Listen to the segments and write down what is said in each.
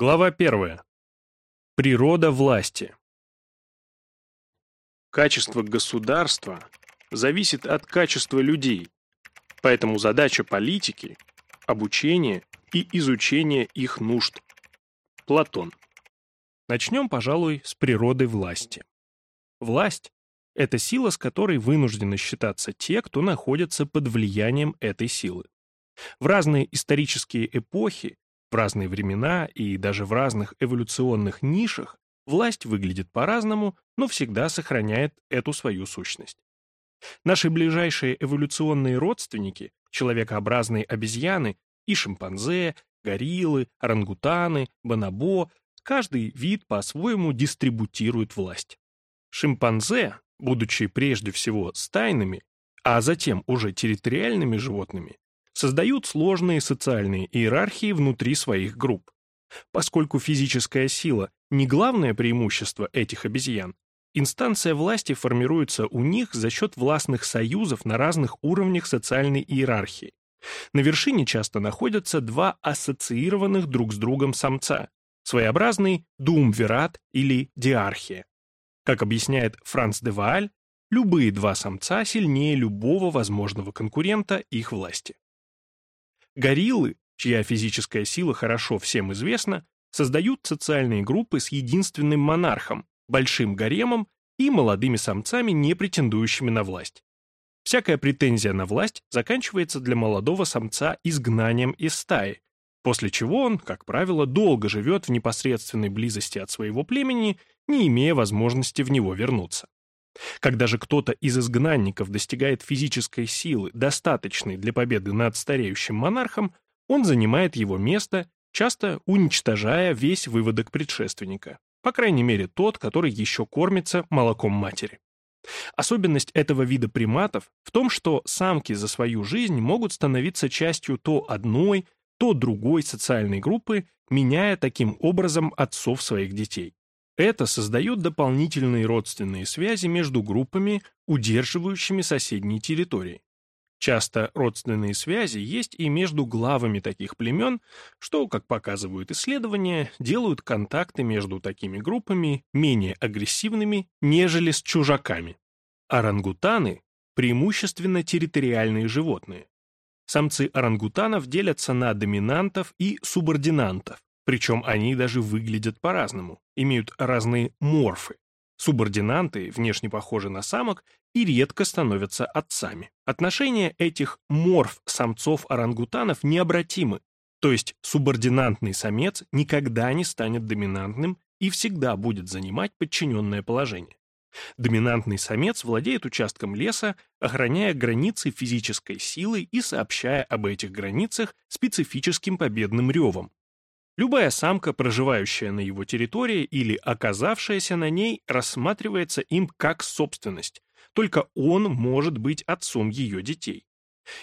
Глава 1. Природа власти. Качество государства зависит от качества людей, поэтому задача политики – обучение и изучение их нужд. Платон. Начнем, пожалуй, с природы власти. Власть – это сила, с которой вынуждены считаться те, кто находится под влиянием этой силы. В разные исторические эпохи в разные времена и даже в разных эволюционных нишах власть выглядит по-разному, но всегда сохраняет эту свою сущность. Наши ближайшие эволюционные родственники, человекообразные обезьяны и шимпанзе, гориллы, орангутаны, бонобо, каждый вид по-своему дистрибутирует власть. Шимпанзе, будучи прежде всего стайными, а затем уже территориальными животными, создают сложные социальные иерархии внутри своих групп. Поскольку физическая сила – не главное преимущество этих обезьян, инстанция власти формируется у них за счет властных союзов на разных уровнях социальной иерархии. На вершине часто находятся два ассоциированных друг с другом самца – своеобразный дуумвират или диархия. Как объясняет Франц де Вааль, любые два самца сильнее любого возможного конкурента их власти. Гориллы, чья физическая сила хорошо всем известна, создают социальные группы с единственным монархом, большим гаремом и молодыми самцами, не претендующими на власть. Всякая претензия на власть заканчивается для молодого самца изгнанием из стаи, после чего он, как правило, долго живет в непосредственной близости от своего племени, не имея возможности в него вернуться. Когда же кто-то из изгнанников достигает физической силы, достаточной для победы над стареющим монархом, он занимает его место, часто уничтожая весь выводок предшественника, по крайней мере тот, который еще кормится молоком матери. Особенность этого вида приматов в том, что самки за свою жизнь могут становиться частью то одной, то другой социальной группы, меняя таким образом отцов своих детей. Это создает дополнительные родственные связи между группами, удерживающими соседние территории. Часто родственные связи есть и между главами таких племен, что, как показывают исследования, делают контакты между такими группами менее агрессивными, нежели с чужаками. Орангутаны – преимущественно территориальные животные. Самцы орангутанов делятся на доминантов и субординантов, причем они даже выглядят по-разному, имеют разные морфы. Субординанты внешне похожи на самок и редко становятся отцами. Отношения этих морф-самцов-орангутанов необратимы, то есть субординантный самец никогда не станет доминантным и всегда будет занимать подчиненное положение. Доминантный самец владеет участком леса, охраняя границы физической силы и сообщая об этих границах специфическим победным ревом, Любая самка, проживающая на его территории или оказавшаяся на ней, рассматривается им как собственность. Только он может быть отцом ее детей.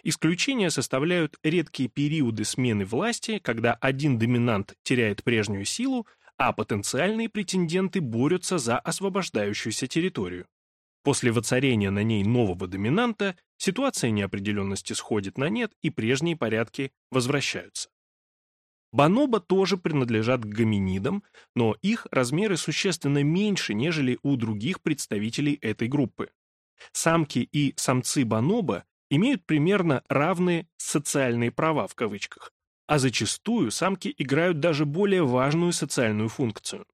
Исключения составляют редкие периоды смены власти, когда один доминант теряет прежнюю силу, а потенциальные претенденты борются за освобождающуюся территорию. После воцарения на ней нового доминанта ситуация неопределенности сходит на нет и прежние порядки возвращаются. Бонобо тоже принадлежат к гоминидам, но их размеры существенно меньше, нежели у других представителей этой группы. Самки и самцы бонобо имеют примерно равные «социальные права» в кавычках, а зачастую самки играют даже более важную социальную функцию.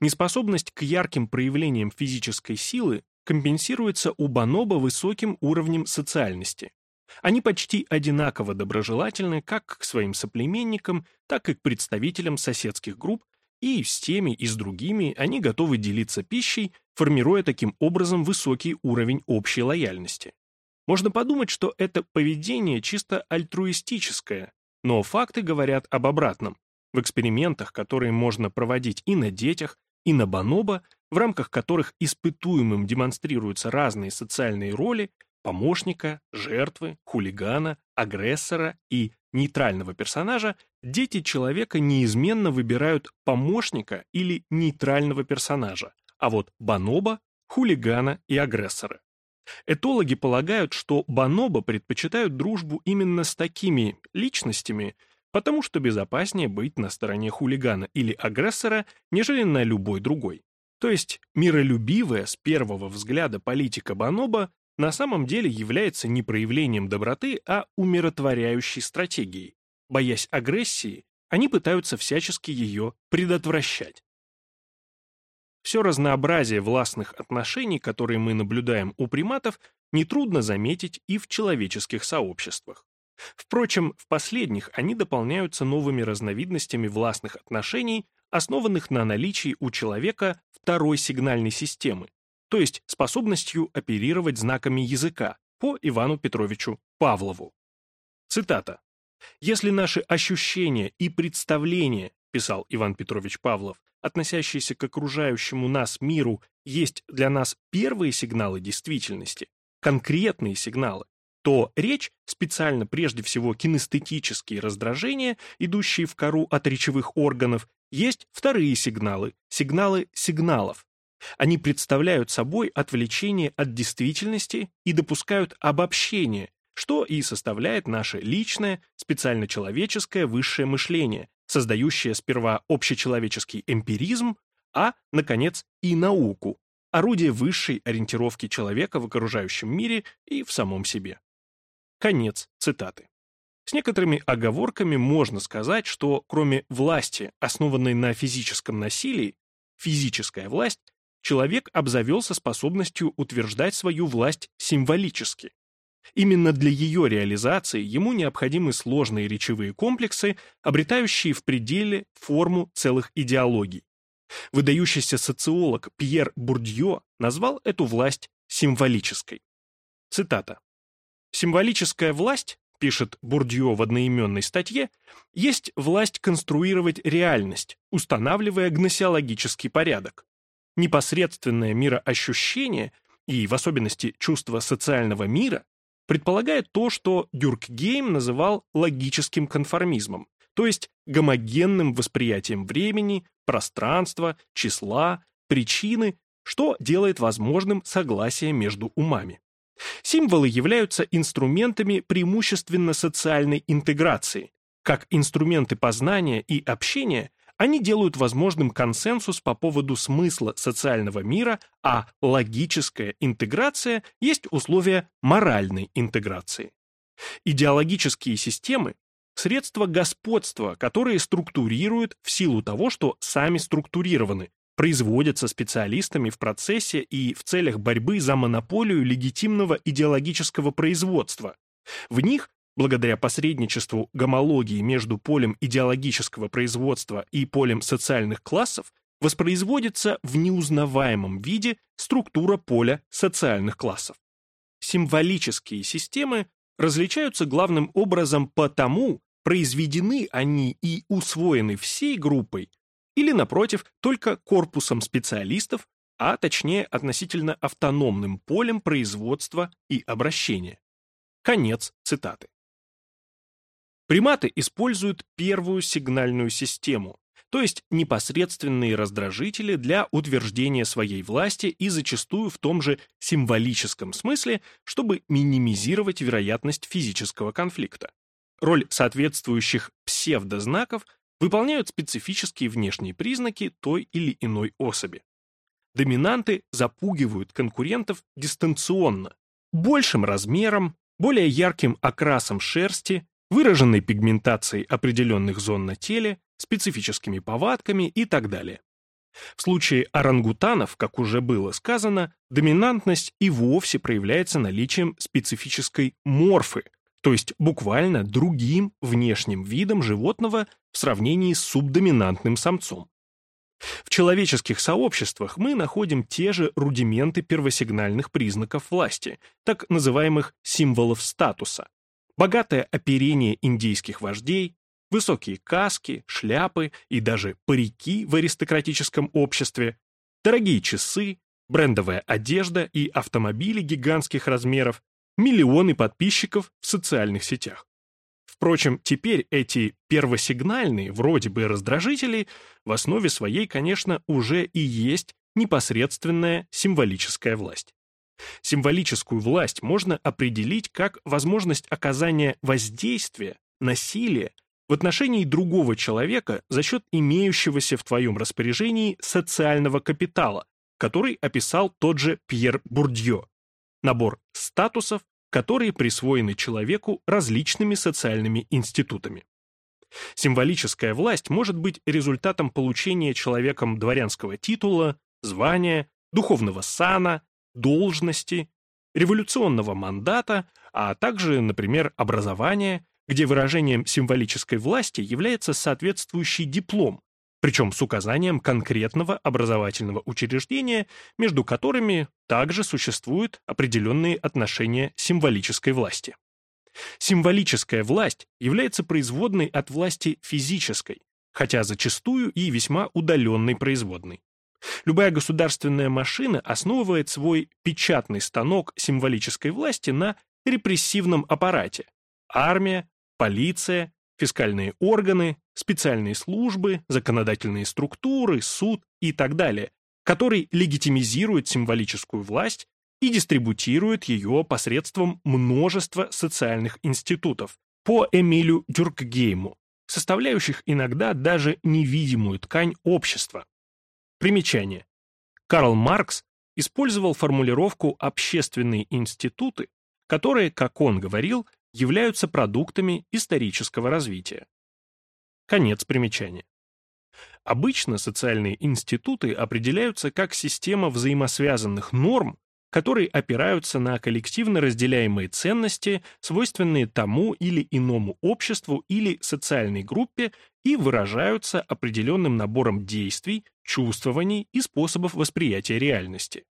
Неспособность к ярким проявлениям физической силы компенсируется у бонобо высоким уровнем социальности. Они почти одинаково доброжелательны как к своим соплеменникам, так и к представителям соседских групп, и с теми, и с другими они готовы делиться пищей, формируя таким образом высокий уровень общей лояльности. Можно подумать, что это поведение чисто альтруистическое, но факты говорят об обратном. В экспериментах, которые можно проводить и на детях, и на бонобо, в рамках которых испытуемым демонстрируются разные социальные роли, помощника, жертвы, хулигана, агрессора и нейтрального персонажа, дети человека неизменно выбирают помощника или нейтрального персонажа, а вот бонобо – хулигана и агрессора. Этологи полагают, что бонобо предпочитают дружбу именно с такими личностями, потому что безопаснее быть на стороне хулигана или агрессора, нежели на любой другой. То есть миролюбивая с первого взгляда политика Баноба на самом деле является не проявлением доброты, а умиротворяющей стратегией. Боясь агрессии, они пытаются всячески ее предотвращать. Все разнообразие властных отношений, которые мы наблюдаем у приматов, нетрудно заметить и в человеческих сообществах. Впрочем, в последних они дополняются новыми разновидностями властных отношений, основанных на наличии у человека второй сигнальной системы, то есть способностью оперировать знаками языка по Ивану Петровичу Павлову. Цитата. «Если наши ощущения и представления, писал Иван Петрович Павлов, относящиеся к окружающему нас миру, есть для нас первые сигналы действительности, конкретные сигналы, то речь, специально прежде всего кинестетические раздражения, идущие в кору от речевых органов, есть вторые сигналы, сигналы сигналов. Они представляют собой отвлечение от действительности и допускают обобщение, что и составляет наше личное, специально человеческое высшее мышление, создающее сперва общечеловеческий эмпиризм, а, наконец, и науку, орудие высшей ориентировки человека в окружающем мире и в самом себе. Конец цитаты. С некоторыми оговорками можно сказать, что кроме власти, основанной на физическом насилии, физическая власть, человек обзавелся способностью утверждать свою власть символически. Именно для ее реализации ему необходимы сложные речевые комплексы, обретающие в пределе форму целых идеологий. Выдающийся социолог Пьер Бурдье назвал эту власть символической. Цитата. Символическая власть, пишет Бурдье в одноименной статье, есть власть конструировать реальность, устанавливая гносеологический порядок. Непосредственное мироощущение и, в особенности, чувство социального мира предполагает то, что Дюркгейм называл логическим конформизмом, то есть гомогенным восприятием времени, пространства, числа, причины, что делает возможным согласие между умами. Символы являются инструментами преимущественно социальной интеграции. Как инструменты познания и общения, они делают возможным консенсус по поводу смысла социального мира, а логическая интеграция есть условие моральной интеграции. Идеологические системы – средства господства, которые структурируют в силу того, что сами структурированы, производятся специалистами в процессе и в целях борьбы за монополию легитимного идеологического производства. В них, благодаря посредничеству гомологии между полем идеологического производства и полем социальных классов, воспроизводится в неузнаваемом виде структура поля социальных классов. Символические системы различаются главным образом потому, произведены они и усвоены всей группой, или, напротив, только корпусом специалистов, а точнее относительно автономным полем производства и обращения. Конец цитаты. Приматы используют первую сигнальную систему, то есть непосредственные раздражители для утверждения своей власти и зачастую в том же символическом смысле, чтобы минимизировать вероятность физического конфликта. Роль соответствующих псевдознаков – выполняют специфические внешние признаки той или иной особи. Доминанты запугивают конкурентов дистанционно, большим размером, более ярким окрасом шерсти, выраженной пигментацией определенных зон на теле, специфическими повадками и так далее. В случае орангутанов, как уже было сказано, доминантность и вовсе проявляется наличием специфической морфы, то есть буквально другим внешним видом животного в сравнении с субдоминантным самцом. В человеческих сообществах мы находим те же рудименты первосигнальных признаков власти, так называемых символов статуса. Богатое оперение индейских вождей, высокие каски, шляпы и даже парики в аристократическом обществе, дорогие часы, брендовая одежда и автомобили гигантских размеров, миллионы подписчиков в социальных сетях. Впрочем, теперь эти первосигнальные, вроде бы раздражители, в основе своей, конечно, уже и есть непосредственная символическая власть. Символическую власть можно определить как возможность оказания воздействия, насилия, в отношении другого человека за счет имеющегося в твоем распоряжении социального капитала, который описал тот же Пьер Бурдье. Набор статусов, которые присвоены человеку различными социальными институтами. Символическая власть может быть результатом получения человеком дворянского титула, звания, духовного сана, должности, революционного мандата, а также, например, образования, где выражением символической власти является соответствующий диплом, причем с указанием конкретного образовательного учреждения, между которыми также существуют определенные отношения символической власти. Символическая власть является производной от власти физической, хотя зачастую и весьма удаленной производной. Любая государственная машина основывает свой печатный станок символической власти на репрессивном аппарате – армия, полиция, фискальные органы, специальные службы, законодательные структуры, суд и так далее, который легитимизирует символическую власть и дистрибутирует ее посредством множества социальных институтов по Эмилю Дюркгейму, составляющих иногда даже невидимую ткань общества. Примечание. Карл Маркс использовал формулировку «общественные институты», которые, как он говорил, являются продуктами исторического развития. Конец примечания. Обычно социальные институты определяются как система взаимосвязанных норм, которые опираются на коллективно разделяемые ценности, свойственные тому или иному обществу или социальной группе и выражаются определенным набором действий, чувствований и способов восприятия реальности.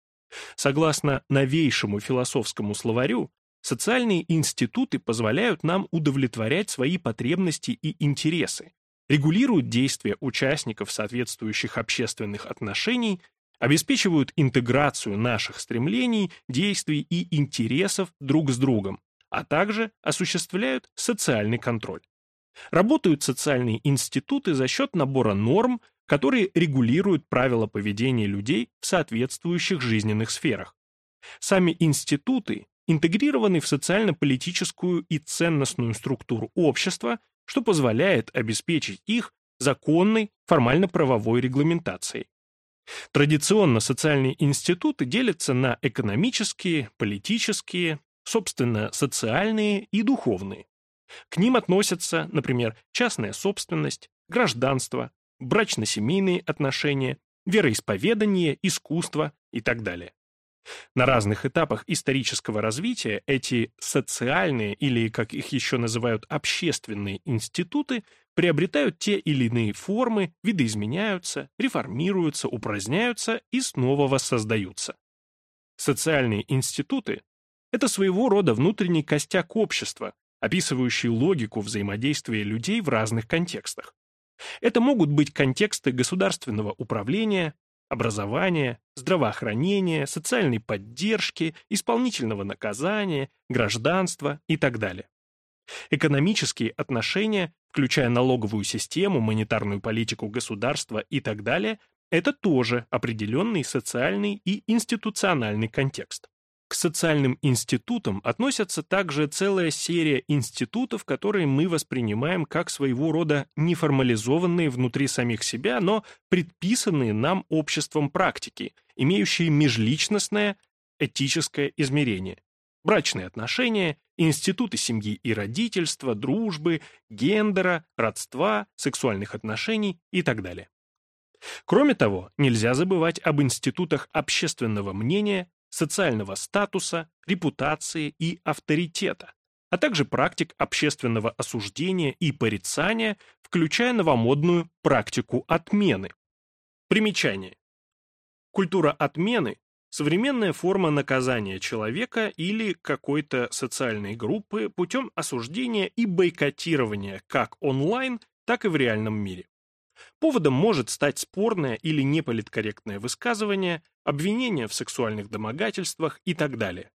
Согласно новейшему философскому словарю, социальные институты позволяют нам удовлетворять свои потребности и интересы, регулируют действия участников соответствующих общественных отношений обеспечивают интеграцию наших стремлений, действий и интересов друг с другом, а также осуществляют социальный контроль. Работают социальные институты за счет набора норм, которые регулируют правила поведения людей в соответствующих жизненных сферах. Сами институты интегрированы в социально-политическую и ценностную структуру общества, что позволяет обеспечить их законной формально-правовой регламентацией. Традиционно социальные институты делятся на экономические, политические, собственно, социальные и духовные. К ним относятся, например, частная собственность, гражданство, брачно-семейные отношения, вероисповедание, искусство и так далее. На разных этапах исторического развития эти социальные или, как их еще называют, общественные институты приобретают те или иные формы, видоизменяются, реформируются, упраздняются и снова воссоздаются. Социальные институты – это своего рода внутренний костяк общества, описывающий логику взаимодействия людей в разных контекстах. Это могут быть контексты государственного управления, образования, здравоохранения, социальной поддержки, исполнительного наказания, гражданства и так далее. Экономические отношения, включая налоговую систему, монетарную политику государства и так далее, это тоже определенный социальный и институциональный контекст. К социальным институтам относятся также целая серия институтов, которые мы воспринимаем как своего рода неформализованные внутри самих себя, но предписанные нам обществом практики, имеющие межличностное этическое измерение. Брачные отношения, институты семьи и родительства, дружбы, гендера, родства, сексуальных отношений и так далее. Кроме того, нельзя забывать об институтах общественного мнения, социального статуса, репутации и авторитета, а также практик общественного осуждения и порицания, включая новомодную практику отмены. Примечание. Культура отмены – современная форма наказания человека или какой-то социальной группы путем осуждения и бойкотирования как онлайн, так и в реальном мире. Поводом может стать спорное или неполиткорректное высказывание, обвинение в сексуальных домогательствах и так далее.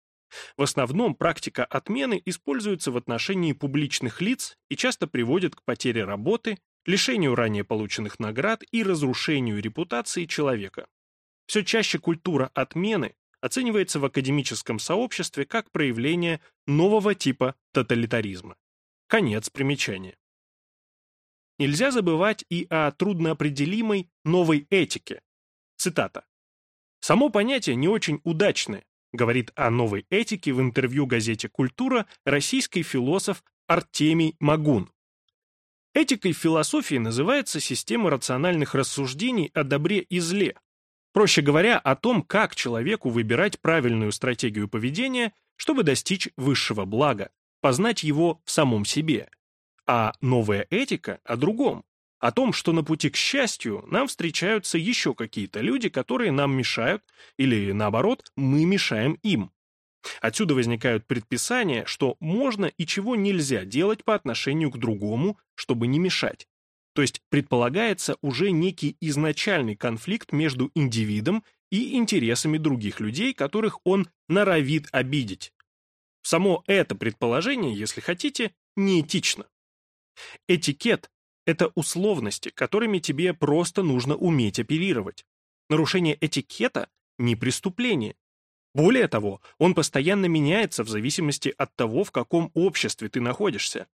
В основном практика отмены используется в отношении публичных лиц и часто приводит к потере работы, лишению ранее полученных наград и разрушению репутации человека. Все чаще культура отмены оценивается в академическом сообществе как проявление нового типа тоталитаризма. Конец примечания. Нельзя забывать и о трудноопределимой новой этике. Цитата. «Само понятие не очень удачное», говорит о новой этике в интервью газете «Культура» российский философ Артемий Магун. Этикой философии называется система рациональных рассуждений о добре и зле. Проще говоря, о том, как человеку выбирать правильную стратегию поведения, чтобы достичь высшего блага, познать его в самом себе. А новая этика о другом, о том, что на пути к счастью нам встречаются еще какие-то люди, которые нам мешают, или наоборот, мы мешаем им. Отсюда возникают предписания, что можно и чего нельзя делать по отношению к другому, чтобы не мешать. То есть предполагается уже некий изначальный конфликт между индивидом и интересами других людей, которых он норовит обидеть. Само это предположение, если хотите, неэтично. Этикет – это условности, которыми тебе просто нужно уметь оперировать. Нарушение этикета – не преступление. Более того, он постоянно меняется в зависимости от того, в каком обществе ты находишься.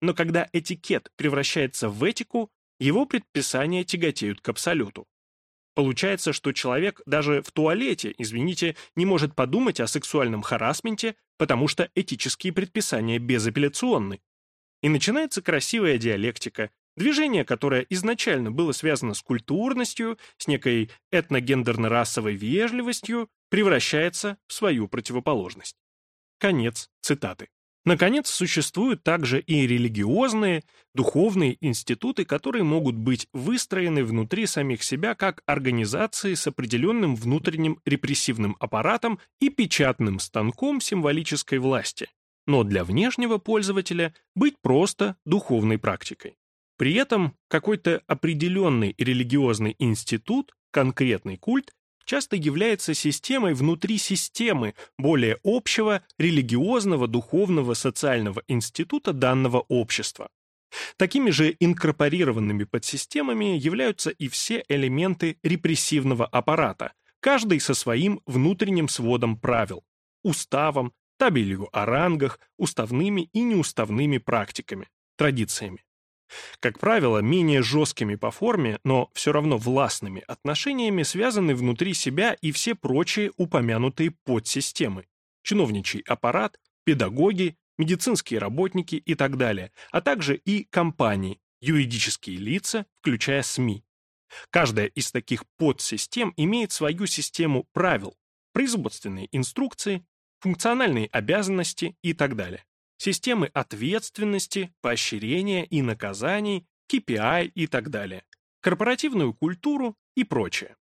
Но когда этикет превращается в этику, его предписания тяготеют к абсолюту. Получается, что человек даже в туалете, извините, не может подумать о сексуальном харасменте, потому что этические предписания безапелляционны. И начинается красивая диалектика, движение, которое изначально было связано с культурностью, с некой этногендерно-расовой вежливостью, превращается в свою противоположность. Конец цитаты. Наконец, существуют также и религиозные, духовные институты, которые могут быть выстроены внутри самих себя как организации с определенным внутренним репрессивным аппаратом и печатным станком символической власти, но для внешнего пользователя быть просто духовной практикой. При этом какой-то определенный религиозный институт, конкретный культ, часто является системой внутри системы более общего религиозного, духовного, социального института данного общества. Такими же инкорпорированными подсистемами являются и все элементы репрессивного аппарата, каждый со своим внутренним сводом правил, уставом, табелью о рангах, уставными и неуставными практиками, традициями. Как правило, менее жесткими по форме, но все равно властными отношениями связаны внутри себя и все прочие упомянутые подсистемы. Чиновничий аппарат, педагоги, медицинские работники и так далее, а также и компании, юридические лица, включая СМИ. Каждая из таких подсистем имеет свою систему правил, производственные инструкции, функциональные обязанности и так далее системы ответственности, поощрения и наказаний, KPI и так далее, корпоративную культуру и прочее.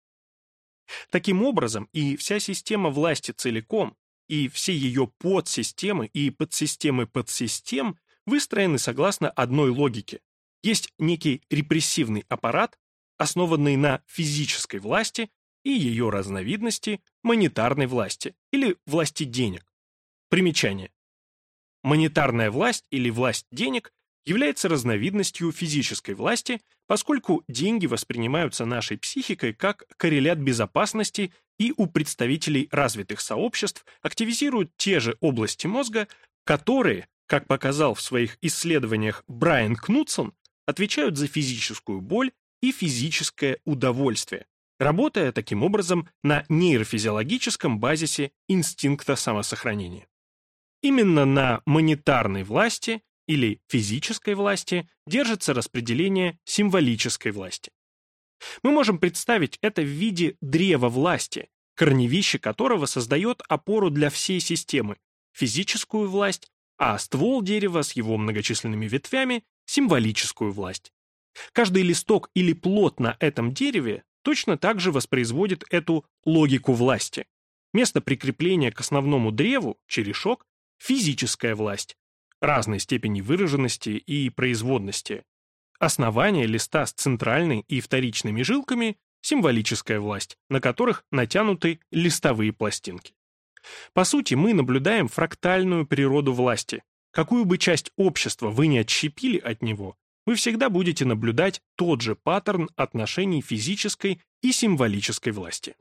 Таким образом, и вся система власти целиком, и все ее подсистемы и подсистемы подсистем выстроены согласно одной логике. Есть некий репрессивный аппарат, основанный на физической власти и ее разновидности монетарной власти или власти денег. Примечание. Монетарная власть или власть денег является разновидностью физической власти, поскольку деньги воспринимаются нашей психикой как коррелят безопасности и у представителей развитых сообществ активизируют те же области мозга, которые, как показал в своих исследованиях Брайан Кнутсон, отвечают за физическую боль и физическое удовольствие, работая таким образом на нейрофизиологическом базисе инстинкта самосохранения. Именно на монетарной власти или физической власти держится распределение символической власти. Мы можем представить это в виде древа власти, корневище которого создает опору для всей системы, физическую власть, а ствол дерева с его многочисленными ветвями – символическую власть. Каждый листок или плод на этом дереве точно так же воспроизводит эту логику власти. Место прикрепления к основному древу, черешок, Физическая власть. Разной степени выраженности и производности. Основание листа с центральной и вторичными жилками – символическая власть, на которых натянуты листовые пластинки. По сути, мы наблюдаем фрактальную природу власти. Какую бы часть общества вы ни отщепили от него, вы всегда будете наблюдать тот же паттерн отношений физической и символической власти.